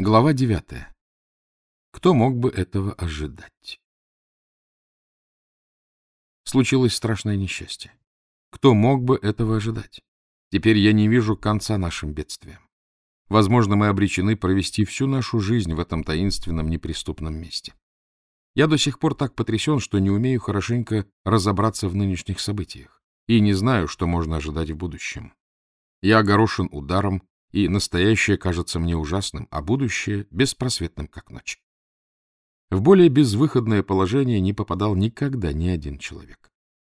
Глава девятая. Кто мог бы этого ожидать? Случилось страшное несчастье. Кто мог бы этого ожидать? Теперь я не вижу конца нашим бедствиям. Возможно, мы обречены провести всю нашу жизнь в этом таинственном неприступном месте. Я до сих пор так потрясен, что не умею хорошенько разобраться в нынешних событиях и не знаю, что можно ожидать в будущем. Я огорошен ударом, и настоящее кажется мне ужасным, а будущее — беспросветным, как ночь. В более безвыходное положение не попадал никогда ни один человек.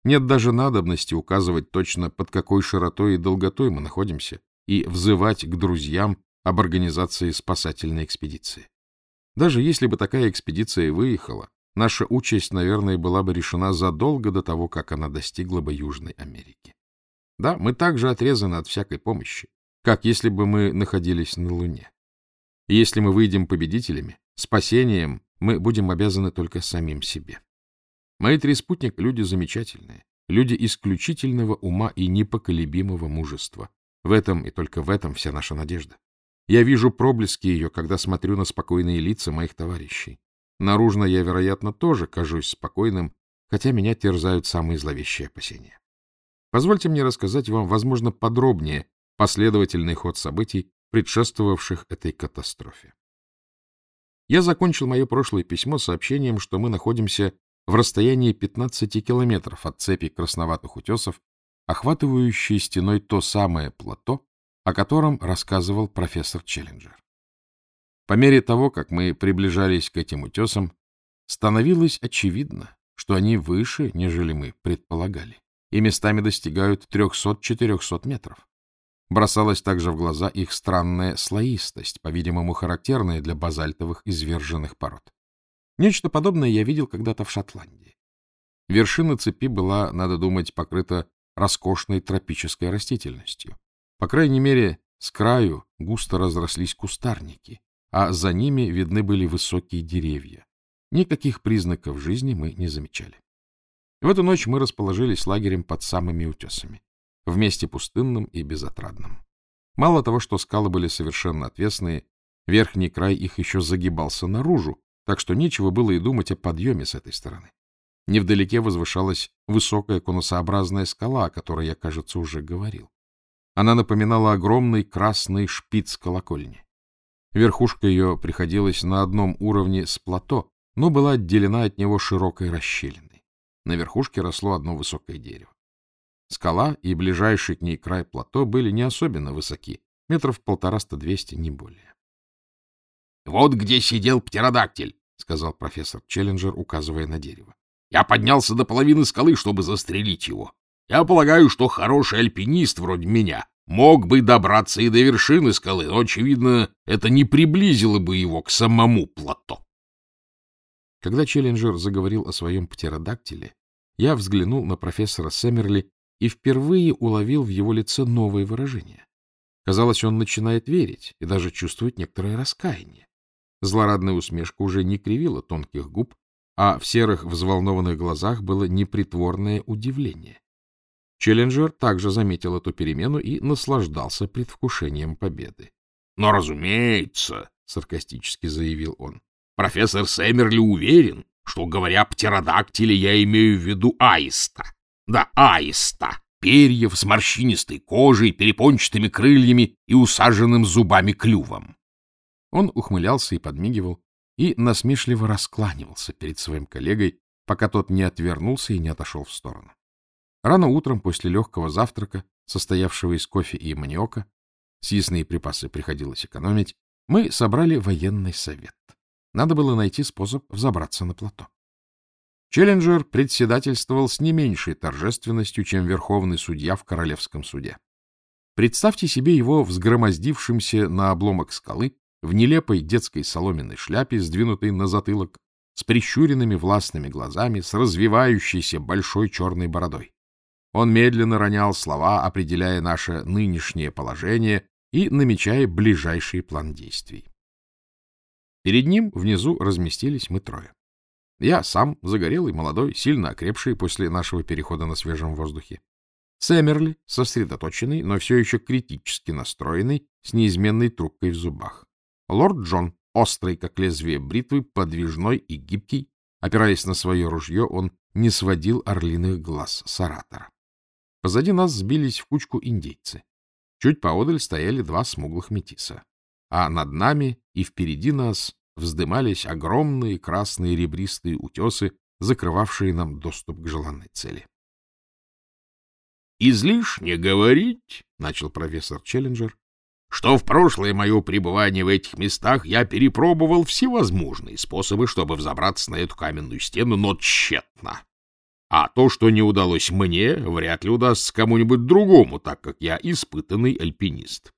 Нет даже надобности указывать точно, под какой широтой и долготой мы находимся, и взывать к друзьям об организации спасательной экспедиции. Даже если бы такая экспедиция выехала, наша участь, наверное, была бы решена задолго до того, как она достигла бы Южной Америки. Да, мы также отрезаны от всякой помощи, как если бы мы находились на Луне. И если мы выйдем победителями, спасением мы будем обязаны только самим себе. Мои три спутника — люди замечательные, люди исключительного ума и непоколебимого мужества. В этом и только в этом вся наша надежда. Я вижу проблески ее, когда смотрю на спокойные лица моих товарищей. Наружно я, вероятно, тоже кажусь спокойным, хотя меня терзают самые зловещие опасения. Позвольте мне рассказать вам, возможно, подробнее последовательный ход событий, предшествовавших этой катастрофе. Я закончил мое прошлое письмо сообщением, что мы находимся в расстоянии 15 километров от цепи красноватых утесов, охватывающей стеной то самое плато, о котором рассказывал профессор Челленджер. По мере того, как мы приближались к этим утесам, становилось очевидно, что они выше, нежели мы предполагали, и местами достигают 300-400 метров. Бросалась также в глаза их странная слоистость, по-видимому, характерная для базальтовых изверженных пород. Нечто подобное я видел когда-то в Шотландии. Вершина цепи была, надо думать, покрыта роскошной тропической растительностью. По крайней мере, с краю густо разрослись кустарники, а за ними видны были высокие деревья. Никаких признаков жизни мы не замечали. В эту ночь мы расположились лагерем под самыми утесами в месте пустынном и безотрадном. Мало того, что скалы были совершенно отвесные, верхний край их еще загибался наружу, так что нечего было и думать о подъеме с этой стороны. Невдалеке возвышалась высокая конусообразная скала, о которой я, кажется, уже говорил. Она напоминала огромный красный шпиц колокольни. Верхушка ее приходилась на одном уровне с плато, но была отделена от него широкой расщелиной. На верхушке росло одно высокое дерево. Скала и ближайший к ней край плато были не особенно высоки, метров полтораста-двести, не более. — Вот где сидел птеродактиль, — сказал профессор Челленджер, указывая на дерево. — Я поднялся до половины скалы, чтобы застрелить его. Я полагаю, что хороший альпинист вроде меня мог бы добраться и до вершины скалы, но, очевидно, это не приблизило бы его к самому плато. Когда Челленджер заговорил о своем птеродактиле, я взглянул на профессора Сэмерли и впервые уловил в его лице новое выражение. Казалось, он начинает верить и даже чувствует некоторое раскаяние. Злорадная усмешка уже не кривила тонких губ, а в серых взволнованных глазах было непритворное удивление. Челленджер также заметил эту перемену и наслаждался предвкушением победы. — Но, разумеется, — саркастически заявил он, — профессор Сэмерли уверен, что, говоря птеродактиле, я имею в виду аиста. Да, аиста. Перьев с морщинистой кожей, перепончатыми крыльями и усаженным зубами клювом. Он ухмылялся и подмигивал, и насмешливо раскланивался перед своим коллегой, пока тот не отвернулся и не отошел в сторону. Рано утром после легкого завтрака, состоявшего из кофе и маниока, съестные припасы приходилось экономить, мы собрали военный совет. Надо было найти способ взобраться на плато. Челленджер председательствовал с не меньшей торжественностью, чем верховный судья в королевском суде. Представьте себе его взгромоздившимся на обломок скалы в нелепой детской соломенной шляпе, сдвинутой на затылок, с прищуренными властными глазами, с развивающейся большой черной бородой. Он медленно ронял слова, определяя наше нынешнее положение и намечая ближайший план действий. Перед ним внизу разместились мы трое. Я сам, загорелый, молодой, сильно окрепший после нашего перехода на свежем воздухе. Сэмерли, сосредоточенный, но все еще критически настроенный, с неизменной трубкой в зубах. Лорд Джон, острый, как лезвие бритвы, подвижной и гибкий, опираясь на свое ружье, он не сводил орлиных глаз с оратора. Позади нас сбились в кучку индейцы. Чуть поодаль стояли два смуглых метиса. А над нами и впереди нас вздымались огромные красные ребристые утесы, закрывавшие нам доступ к желанной цели. — Излишне говорить, — начал профессор Челленджер, — что в прошлое мое пребывание в этих местах я перепробовал всевозможные способы, чтобы взобраться на эту каменную стену, но тщетно. А то, что не удалось мне, вряд ли удастся кому-нибудь другому, так как я испытанный альпинист.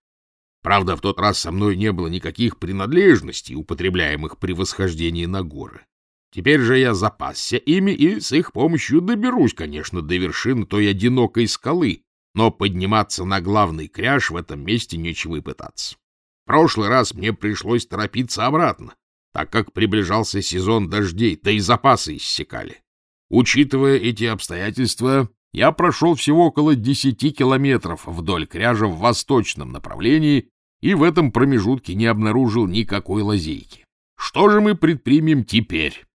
Правда, в тот раз со мной не было никаких принадлежностей, употребляемых при восхождении на горы. Теперь же я запасся ими и с их помощью доберусь, конечно, до вершины той одинокой скалы, но подниматься на главный кряж в этом месте нечего и пытаться. В прошлый раз мне пришлось торопиться обратно, так как приближался сезон дождей, да и запасы иссякали. Учитывая эти обстоятельства, я прошел всего около десяти километров вдоль кряжа в восточном направлении и в этом промежутке не обнаружил никакой лазейки. Что же мы предпримем теперь?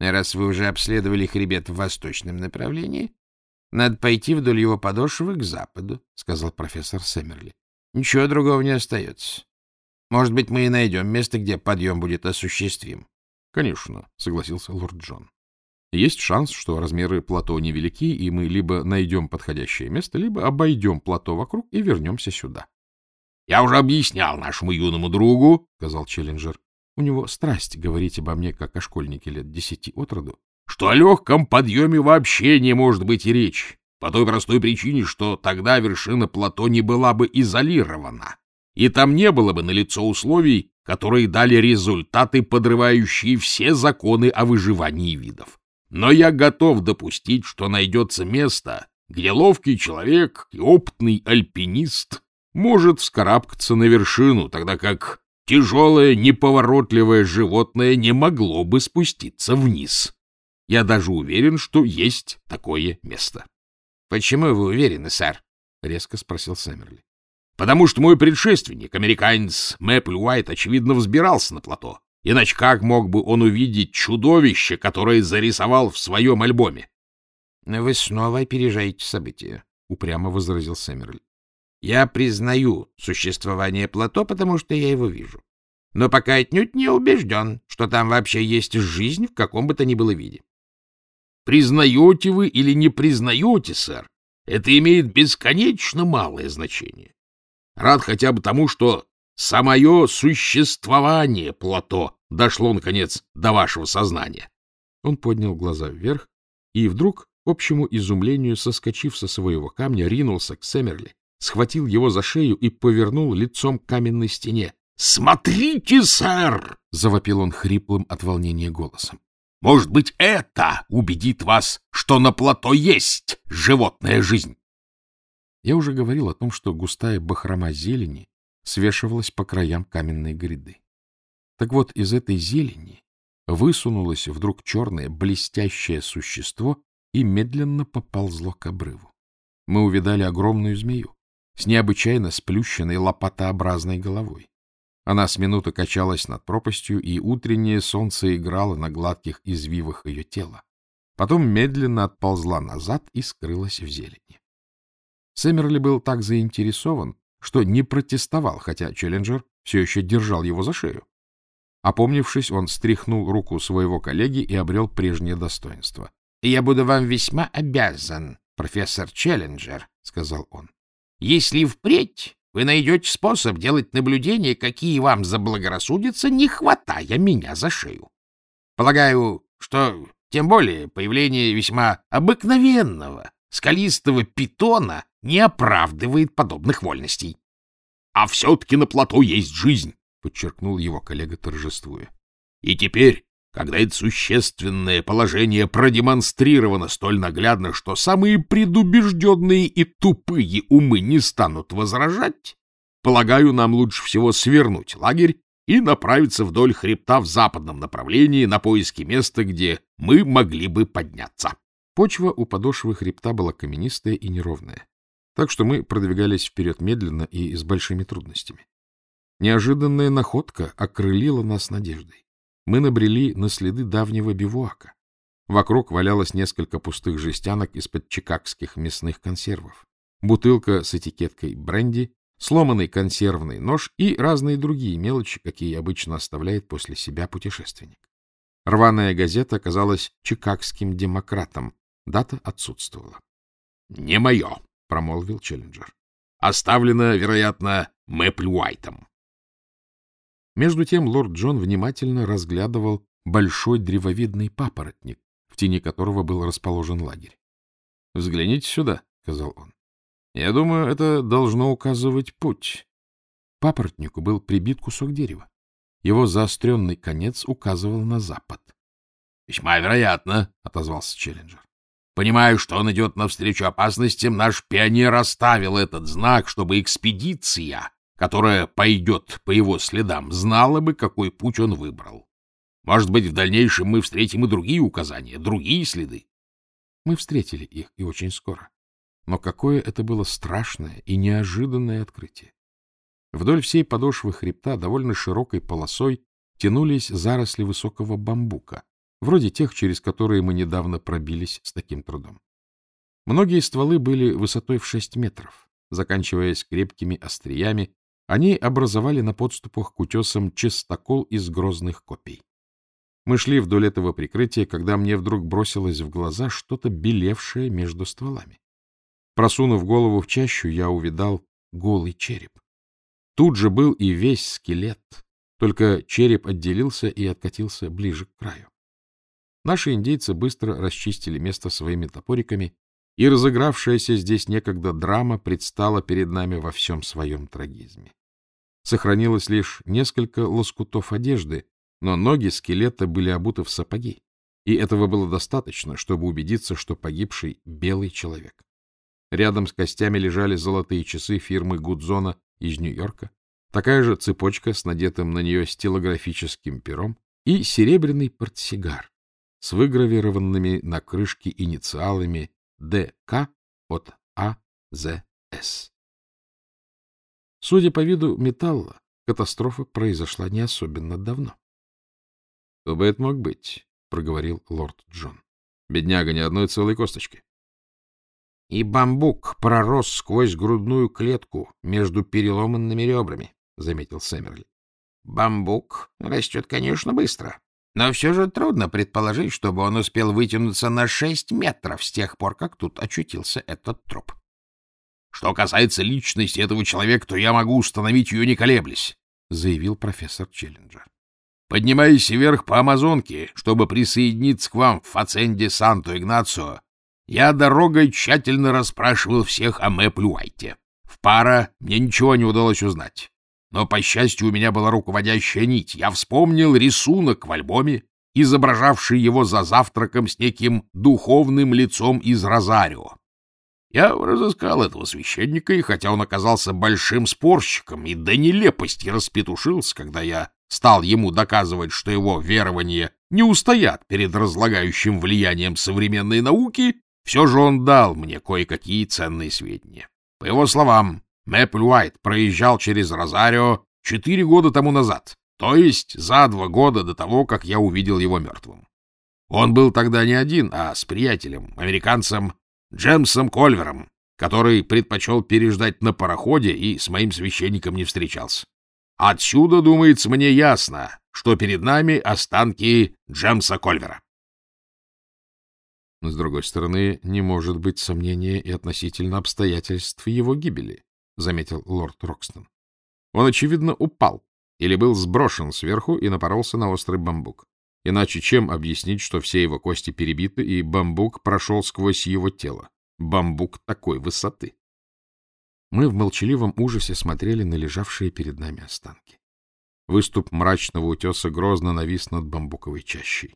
Раз вы уже обследовали хребет в восточном направлении, надо пойти вдоль его подошвы к западу, — сказал профессор Сэмерли. Ничего другого не остается. Может быть, мы и найдем место, где подъем будет осуществим. — Конечно, — согласился лорд Джон. Есть шанс, что размеры плато невелики, и мы либо найдем подходящее место, либо обойдем плато вокруг и вернемся сюда. — Я уже объяснял нашему юному другу, — сказал Челленджер. У него страсть говорить обо мне, как о школьнике лет десяти от роду, что о легком подъеме вообще не может быть и речи, по той простой причине, что тогда вершина плато не была бы изолирована, и там не было бы налицо условий, которые дали результаты, подрывающие все законы о выживании видов. Но я готов допустить, что найдется место, где ловкий человек и опытный альпинист может вскарабкаться на вершину, тогда как тяжелое, неповоротливое животное не могло бы спуститься вниз. Я даже уверен, что есть такое место. — Почему вы уверены, сэр? — резко спросил Сэмерли. — Потому что мой предшественник, американец Мэпл Уайт, очевидно, взбирался на плато. Иначе как мог бы он увидеть чудовище, которое зарисовал в своем альбоме? — Вы снова опережаете события, — упрямо возразил Сэмерли. — Я признаю существование плато, потому что я его вижу. Но пока отнюдь не убежден, что там вообще есть жизнь в каком бы то ни было виде. Признаете вы или не признаете, сэр, это имеет бесконечно малое значение. Рад хотя бы тому, что Самое существование плато дошло, наконец, до вашего сознания. Он поднял глаза вверх и вдруг, к общему изумлению, соскочив со своего камня, ринулся к Сэмерли, схватил его за шею и повернул лицом к каменной стене. — Смотрите, сэр! — завопил он хриплым от волнения голосом. — Может быть, это убедит вас, что на плато есть животная жизнь? Я уже говорил о том, что густая бахрома зелени свешивалась по краям каменной гряды. Так вот, из этой зелени высунулось вдруг черное блестящее существо и медленно поползло к обрыву. Мы увидали огромную змею с необычайно сплющенной лопатообразной головой. Она с минуты качалась над пропастью, и утреннее солнце играло на гладких извивах ее тела. Потом медленно отползла назад и скрылась в зелени. Сэмерли был так заинтересован, что не протестовал, хотя Челленджер все еще держал его за шею. Опомнившись, он стряхнул руку своего коллеги и обрел прежнее достоинство. — Я буду вам весьма обязан, профессор Челленджер, — сказал он. — Если впредь вы найдете способ делать наблюдения, какие вам заблагорассудятся, не хватая меня за шею. Полагаю, что тем более появление весьма обыкновенного скалистого питона не оправдывает подобных вольностей. — А все-таки на плато есть жизнь, — подчеркнул его коллега, торжествуя. — И теперь, когда это существенное положение продемонстрировано столь наглядно, что самые предубежденные и тупые умы не станут возражать, полагаю, нам лучше всего свернуть лагерь и направиться вдоль хребта в западном направлении на поиски места, где мы могли бы подняться. Почва у подошвы хребта была каменистая и неровная, так что мы продвигались вперед медленно и с большими трудностями. Неожиданная находка окрылила нас надеждой. Мы набрели на следы давнего бивуака. Вокруг валялось несколько пустых жестянок из-под чикагских мясных консервов, бутылка с этикеткой бренди, сломанный консервный нож и разные другие мелочи, какие обычно оставляет после себя путешественник. Рваная газета оказалась чикагским демократом, дата отсутствовала. — Не мое, — промолвил Челленджер. — Оставлено, вероятно, Мэпл Уайтом. Между тем лорд Джон внимательно разглядывал большой древовидный папоротник, в тени которого был расположен лагерь. — Взгляните сюда, — сказал он. — Я думаю, это должно указывать путь. Папоротнику был прибит кусок дерева. Его заостренный конец указывал на запад. — Весьма вероятно, — отозвался Челленджер. — Понимаю, что он идет навстречу опасностям, наш пионер оставил этот знак, чтобы экспедиция, которая пойдет по его следам, знала бы, какой путь он выбрал. Может быть, в дальнейшем мы встретим и другие указания, другие следы. Мы встретили их, и очень скоро. Но какое это было страшное и неожиданное открытие! Вдоль всей подошвы хребта довольно широкой полосой тянулись заросли высокого бамбука, вроде тех, через которые мы недавно пробились с таким трудом. Многие стволы были высотой в шесть метров, заканчиваясь крепкими остриями, они образовали на подступах к утесам чистокол из грозных копий. Мы шли вдоль этого прикрытия, когда мне вдруг бросилось в глаза что-то белевшее между стволами. Просунув голову в чащу, я увидал голый череп. Тут же был и весь скелет, только череп отделился и откатился ближе к краю. Наши индейцы быстро расчистили место своими топориками, и разыгравшаяся здесь некогда драма предстала перед нами во всем своем трагизме. Сохранилось лишь несколько лоскутов одежды, но ноги скелета были обуты в сапоги, и этого было достаточно, чтобы убедиться, что погибший — белый человек. Рядом с костями лежали золотые часы фирмы Гудзона из Нью-Йорка, такая же цепочка с надетым на нее стилографическим пером и серебряный портсигар с выгравированными на крышке инициалами ДК от АЗС. Судя по виду металла, катастрофа произошла не особенно давно. — Кто бы это мог быть? — проговорил лорд Джон. — Бедняга, ни одной целой косточки. — И бамбук пророс сквозь грудную клетку между переломанными ребрами, — заметил Сэмерли. — Бамбук растет, конечно, быстро, но все же трудно предположить, чтобы он успел вытянуться на шесть метров с тех пор, как тут очутился этот труп. Что касается личности этого человека, то я могу установить ее не колеблясь, — заявил профессор Челленджер. Поднимаясь вверх по Амазонке, чтобы присоединиться к вам в Фаценде Санто-Игнацио, я дорогой тщательно расспрашивал всех о Мэплюайте. В пара мне ничего не удалось узнать. Но, по счастью, у меня была руководящая нить. Я вспомнил рисунок в альбоме, изображавший его за завтраком с неким духовным лицом из Розарио. Я разыскал этого священника, и хотя он оказался большим спорщиком и до нелепости распетушился, когда я стал ему доказывать, что его верования не устоят перед разлагающим влиянием современной науки, все же он дал мне кое-какие ценные сведения. По его словам, Мэпл Уайт проезжал через Розарио четыре года тому назад, то есть за два года до того, как я увидел его мертвым. Он был тогда не один, а с приятелем, американцем Джемсом Кольвером, который предпочел переждать на пароходе и с моим священником не встречался. Отсюда, думается, мне ясно, что перед нами останки Джемса Кольвера. С другой стороны, не может быть сомнения и относительно обстоятельств его гибели, — заметил лорд Рокстон. Он, очевидно, упал или был сброшен сверху и напоролся на острый бамбук. Иначе чем объяснить, что все его кости перебиты, и бамбук прошел сквозь его тело? Бамбук такой высоты. Мы в молчаливом ужасе смотрели на лежавшие перед нами останки. Выступ мрачного утеса грозно навис над бамбуковой чащей.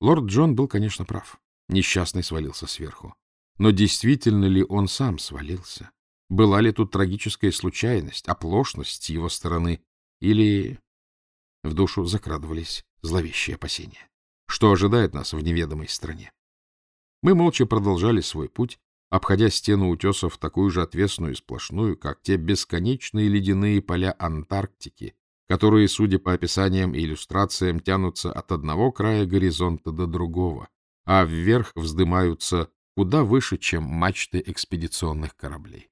Лорд Джон был, конечно, прав. Несчастный свалился сверху. Но действительно ли он сам свалился? Была ли тут трагическая случайность, оплошность с его стороны? Или... В душу закрадывались зловещие опасения. Что ожидает нас в неведомой стране? Мы молча продолжали свой путь, обходя стену утесов такую же отвесную и сплошную, как те бесконечные ледяные поля Антарктики, которые, судя по описаниям и иллюстрациям, тянутся от одного края горизонта до другого, а вверх вздымаются куда выше, чем мачты экспедиционных кораблей.